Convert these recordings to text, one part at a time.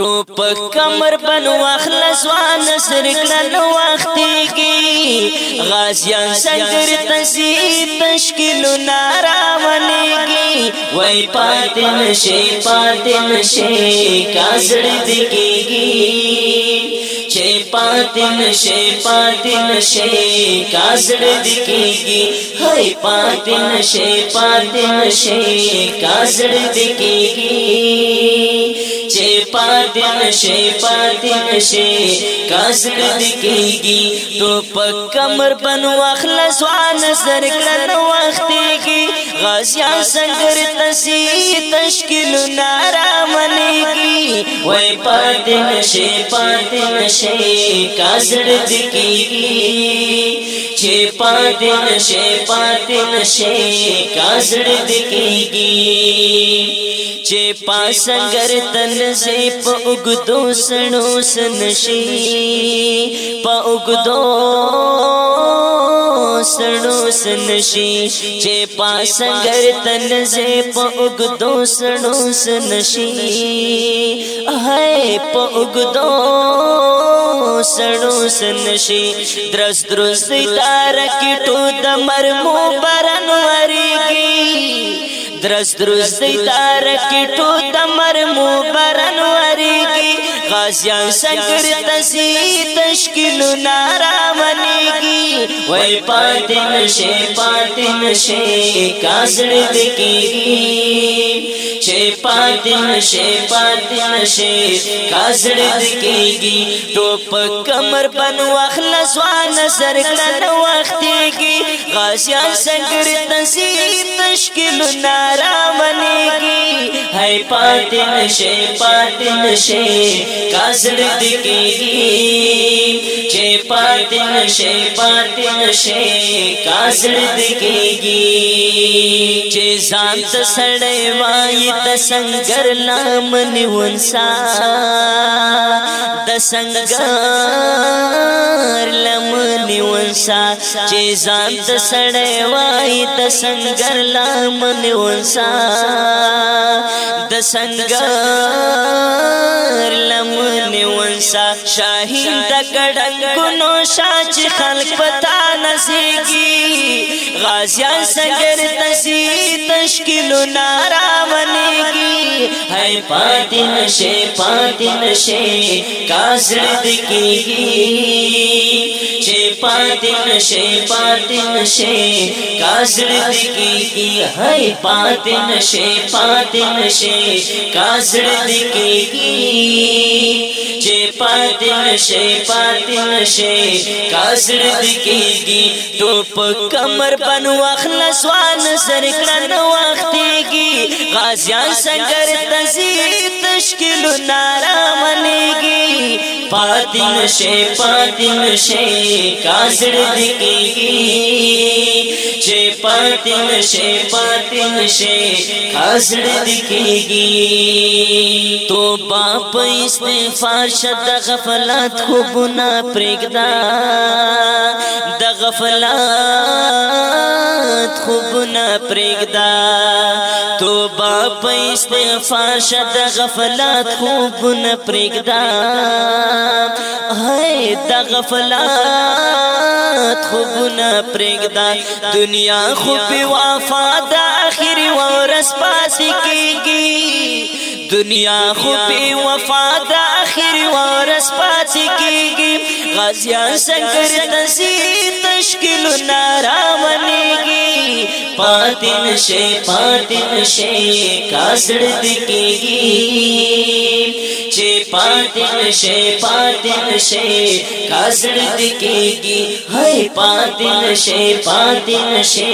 تو په کمر بن واخل سوان سر کړه نو وختيږي غازيان څنګه تسي تشکیل ناراونيږي وای پاتې نشي پاتې نشي کاځړ دکېږي چې پاتې نشي پاتې نشي کاځړ دکېږي هاي پاتې نشي پاتې نشي کاځړ دکېږي چې پاتین شي پاتین شي کاسر دکېږي تو په کمر بنو اخلاص وا نظر کړه وخت کې غازیان څنګه تسی تشکیل نارا منېږي وای پاتین شي پاتین شي کاسر دکېږي چې پاتې نشي پاتې نشي کا زړه دکېږي چې پاسن تن سي په اوګ دو سنو سنشي په اوګ دو سنو سنشي چې پاسن تن سي په اوګ دو سنو سنشي اهه په اوګ دو سنو سنشي درز درز تارکی ټو د مرمو پرنوري کی درس درس دی تار کی ټو تمر مبرن وریږي غازیان سنگر تسی تشکیل نارا منیږي وای پاتین شي پاتین شي کازړ دکیږي چې پاتې نشي پاتې نشي کازړد کېږي ټوپ کمر بن واخلص وان سر کړه وختيږي غاسيان څنګه تنظیم تشکیل نارا منيږي هاي پاتې نشي پاتې نشي کازړد کېږي چې پاتې نشي پاتې نشي کازړد کېږي چې ځان ته سړې وایي د سنگر لامنی ونسا د سنگر لامنی ونسا چې ځان د سړې وای د سنگر لامنی ونسا د سنگر شاهین د ګډنګونو شاچ خلق پتا نسیږي غازیان څنګه تسی تشکیل ناراونیږي هاي پاتین شي پاتین شي کازړ دکیږي چې پاتین شي پاتین شي کازړ دکیږي هاي پاتین شي پاتین شي کازړ دکیږي چې پاتې نشي پاتې نشي کاسړ دکېږي تو په کمر پن واخل سوان سر کړه نو وختيږي غازيان څنګه تزي تشکیل نارا منيږي پاتې نشي پاتې نشي کاسړ دکېږي شي پاتل شي پاتل شي حسد دکیږي تو باپ استغفار شد غفلت کو بنا پرګدا د غفلت خوب نه پرېږدا توبه په استغفار شد غفلت خوب نه پرېږدا هاي د غفلات خوبونه پرېږدا دنیا خو په وفا د اخري ورس پاسې کیږي دنیا خو په وفا د اخري ورس پاسې کیږي غازیان څنګه تسي تشکیل نارامنيږي پاتې نشي پاتې نشي کاسړ دکېږي چې پاتې نشه پاتې نشه کاسړ دکېږي هاي پاتې نشه پاتې نشه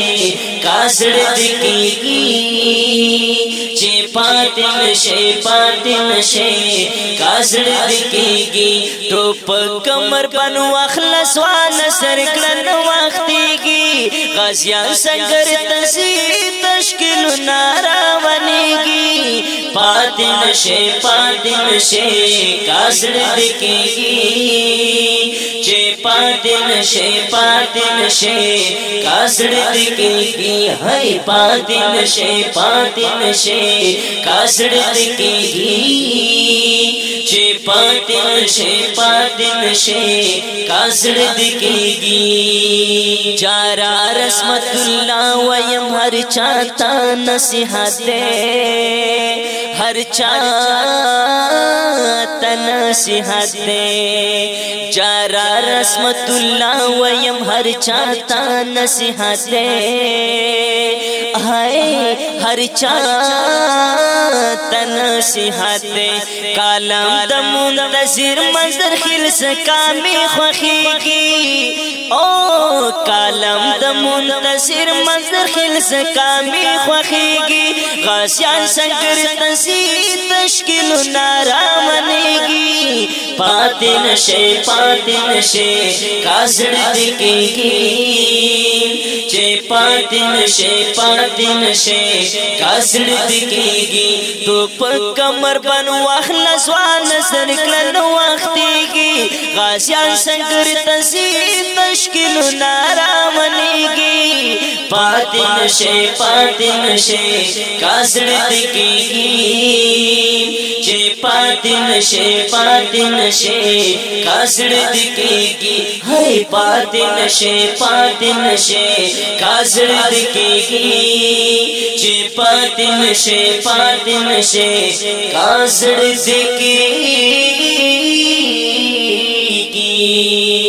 کاسړ دکېږي چې پاتې نشه پاتې نشه کاسړ دکېږي ټوپ کمر پن واخلص وان سر کړن وخت غازیان سنگر تسی تشکیل نارا ونیگی پاتی نشے پاتی نشے کاسر دکیگی چے پاتی نشے پاتی نشے کاسر دکیگی ہائی پاتی نشے پاتی نشے کاسر دکیگی چپا دن شپا دن شیخ گی جارا رسمت اللہ ویم ہر چاہتا تان سر چن سے چارا رسمت اللہ ویم ہر چاہتا تان سے ہر چا تن شهادت کالم د منتظر منظر خلص کامی خوخیږي او کالم د منتظر منظر خلص کامی خوخیږي غاسیان شنکر تنسی تشکیل نارا منیږي پاتې نشه پاتې نشه کاسړ دکېږي چې پاتې نشي پاتې نشي کاسړ دکېږي تو په کمر بن واخل ځوان سر کله نو وختيږي غاسيان څنګه تسي تشکیل نارامنيږي پاتې نشي پاتې نشي کاسړ دکېږي چې پاتې نشي پاتې نشي کاسړ دکېږي هي پاتې نشي پاتې نشي حسرت کیږي چې پاتې نشي پاتې نشي حسرت کیږي